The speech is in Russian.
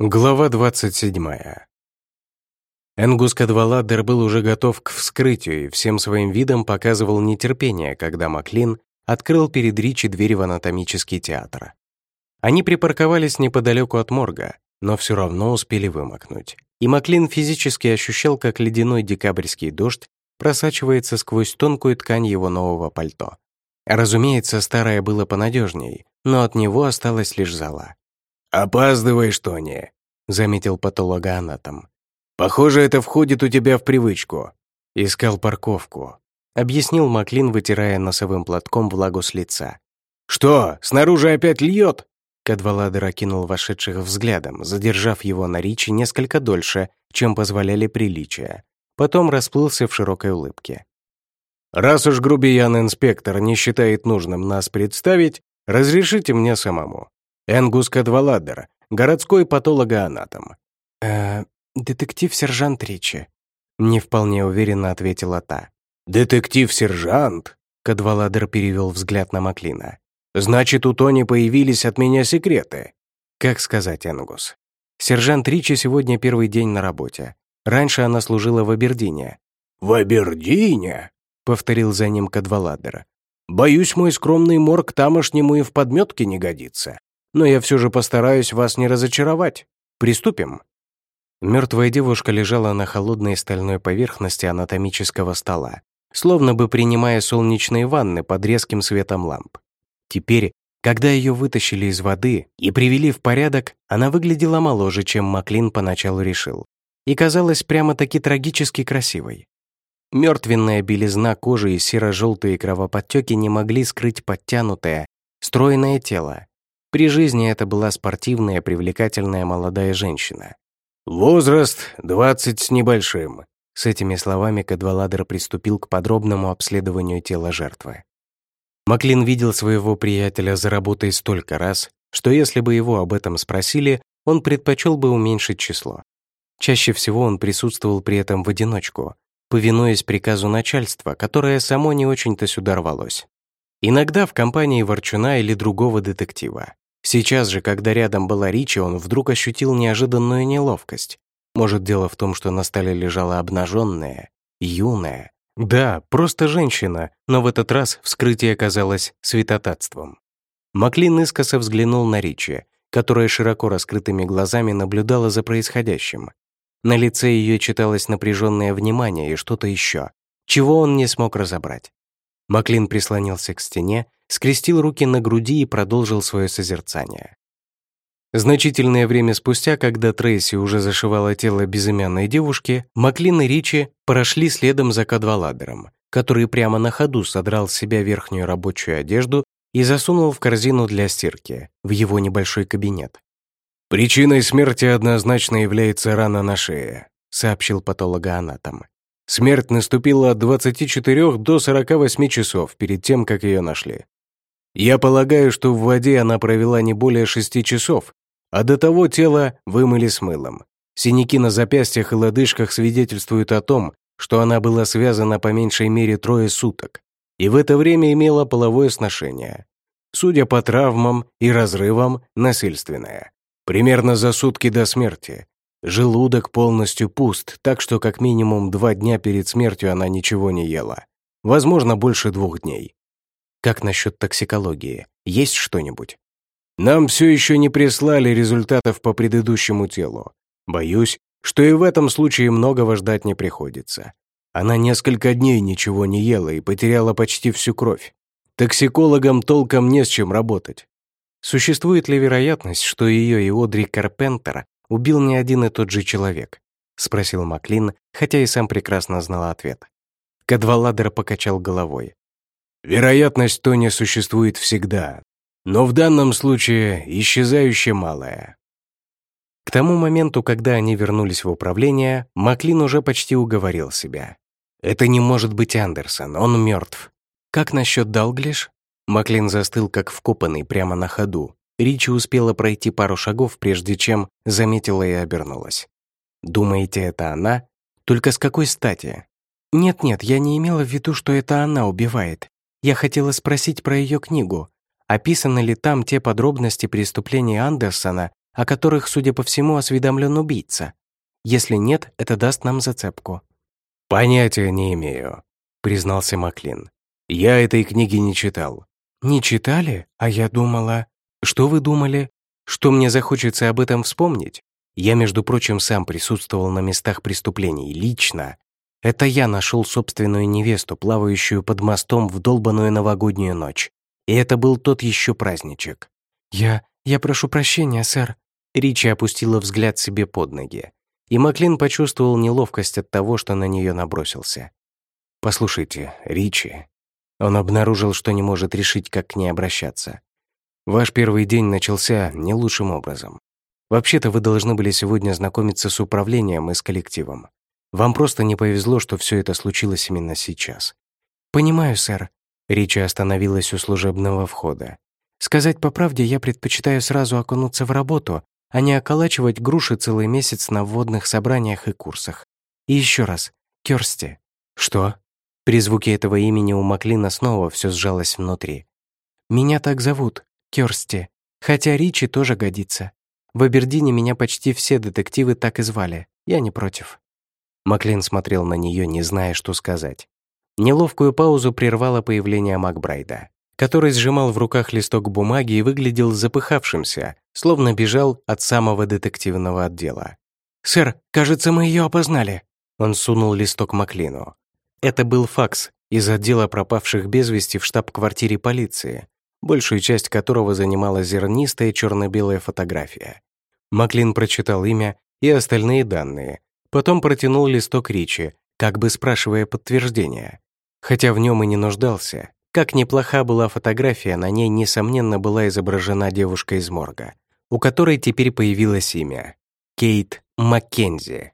Глава 27. Энгус Кадваладер был уже готов к вскрытию и всем своим видом показывал нетерпение, когда Маклин открыл перед Ричи дверь в анатомический театр. Они припарковались неподалеку от морга, но все равно успели вымокнуть. И Маклин физически ощущал, как ледяной декабрьский дождь просачивается сквозь тонкую ткань его нового пальто. Разумеется, старое было понадежней, но от него осталась лишь зала. «Опаздываешь, Тони», — заметил патологоанатом. «Похоже, это входит у тебя в привычку». Искал парковку. Объяснил Маклин, вытирая носовым платком влагу с лица. «Что, снаружи опять льет?» Кадваладер окинул вошедших взглядом, задержав его на Ричи несколько дольше, чем позволяли приличия. Потом расплылся в широкой улыбке. «Раз уж грубиян-инспектор не считает нужным нас представить, разрешите мне самому. Энгус Кадваладер, городской патологоанатом». «Э, детектив-сержант Ричи», — не вполне уверенно ответила та. «Детектив-сержант?» — Кадваладер перевел взгляд на Маклина. «Значит, у Тони появились от меня секреты». «Как сказать, Энгус?» Сержант Ричи сегодня первый день на работе. Раньше она служила в Абердине. «В Абердине?» — повторил за ним Кадваладер. «Боюсь, мой скромный морг тамошнему и в подметке не годится но я все же постараюсь вас не разочаровать. Приступим». Мертвая девушка лежала на холодной стальной поверхности анатомического стола, словно бы принимая солнечные ванны под резким светом ламп. Теперь, когда ее вытащили из воды и привели в порядок, она выглядела моложе, чем Маклин поначалу решил, и казалась прямо-таки трагически красивой. Мертвенная белизна кожи и серо-желтые кровоподтеки не могли скрыть подтянутое, стройное тело, при жизни это была спортивная, привлекательная молодая женщина. «Возраст двадцать с небольшим». С этими словами Кадваладер приступил к подробному обследованию тела жертвы. Маклин видел своего приятеля за работой столько раз, что если бы его об этом спросили, он предпочел бы уменьшить число. Чаще всего он присутствовал при этом в одиночку, повинуясь приказу начальства, которое само не очень-то сюда рвалось. Иногда в компании ворчуна или другого детектива. Сейчас же, когда рядом была Ричи, он вдруг ощутил неожиданную неловкость. Может, дело в том, что на столе лежала обнаженная, юная. Да, просто женщина, но в этот раз вскрытие оказалось святотатством. Маклин искоса взглянул на Ричи, которая широко раскрытыми глазами наблюдала за происходящим. На лице ее читалось напряженное внимание и что-то еще, чего он не смог разобрать. Маклин прислонился к стене, скрестил руки на груди и продолжил свое созерцание. Значительное время спустя, когда Трейси уже зашивала тело безымянной девушки, Маклин и Ричи прошли следом за Кадваладером, который прямо на ходу содрал с себя верхнюю рабочую одежду и засунул в корзину для стирки в его небольшой кабинет. «Причиной смерти однозначно является рана на шее», сообщил патологоанатом. Смерть наступила от 24 до 48 часов перед тем, как ее нашли. Я полагаю, что в воде она провела не более шести часов, а до того тело вымыли с мылом. Синяки на запястьях и лодыжках свидетельствуют о том, что она была связана по меньшей мере трое суток и в это время имела половое сношение. Судя по травмам и разрывам, насильственное. Примерно за сутки до смерти. Желудок полностью пуст, так что как минимум два дня перед смертью она ничего не ела. Возможно, больше двух дней. Как насчет токсикологии? Есть что-нибудь? Нам все еще не прислали результатов по предыдущему телу. Боюсь, что и в этом случае многого ждать не приходится. Она несколько дней ничего не ела и потеряла почти всю кровь. Токсикологам толком не с чем работать. Существует ли вероятность, что ее и Одри Карпентер убил не один и тот же человек? Спросил Маклин, хотя и сам прекрасно знал ответ. Кадваладер покачал головой. Вероятность Тони существует всегда, но в данном случае исчезающе малая. К тому моменту, когда они вернулись в управление, Маклин уже почти уговорил себя. «Это не может быть Андерсон, он мертв. Как насчет Далглиш?» Маклин застыл как вкопанный прямо на ходу. Ричи успела пройти пару шагов, прежде чем заметила и обернулась. «Думаете, это она? Только с какой стати?» «Нет-нет, я не имела в виду, что это она убивает. Я хотела спросить про ее книгу. Описаны ли там те подробности преступлений Андерсона, о которых, судя по всему, осведомлен убийца? Если нет, это даст нам зацепку». «Понятия не имею», — признался Маклин. «Я этой книги не читал». «Не читали? А я думала...» «Что вы думали? Что мне захочется об этом вспомнить? Я, между прочим, сам присутствовал на местах преступлений, лично. Это я нашел собственную невесту, плавающую под мостом в долбанную новогоднюю ночь. И это был тот еще праздничек. «Я... я прошу прощения, сэр». Ричи опустила взгляд себе под ноги. И Маклин почувствовал неловкость от того, что на нее набросился. «Послушайте, Ричи...» Он обнаружил, что не может решить, как к ней обращаться. «Ваш первый день начался не лучшим образом. Вообще-то вы должны были сегодня знакомиться с управлением и с коллективом. Вам просто не повезло, что все это случилось именно сейчас. Понимаю, сэр. Ричи остановилась у служебного входа. Сказать по правде, я предпочитаю сразу окунуться в работу, а не околачивать груши целый месяц на вводных собраниях и курсах. И еще раз, Кёрсти. Что? При звуке этого имени у Маклина снова все сжалось внутри. Меня так зовут, Кёрсти. Хотя Ричи тоже годится. В Абердине меня почти все детективы так и звали. Я не против». Маклин смотрел на нее, не зная, что сказать. Неловкую паузу прервало появление Макбрайда, который сжимал в руках листок бумаги и выглядел запыхавшимся, словно бежал от самого детективного отдела. «Сэр, кажется, мы ее опознали». Он сунул листок Маклину. Это был факс из отдела пропавших без вести в штаб-квартире полиции, большую часть которого занимала зернистая черно-белая фотография. Маклин прочитал имя и остальные данные, потом протянул листок Ричи, как бы спрашивая подтверждения. Хотя в нем и не нуждался. Как неплоха была фотография, на ней, несомненно, была изображена девушка из морга, у которой теперь появилось имя — Кейт Маккензи.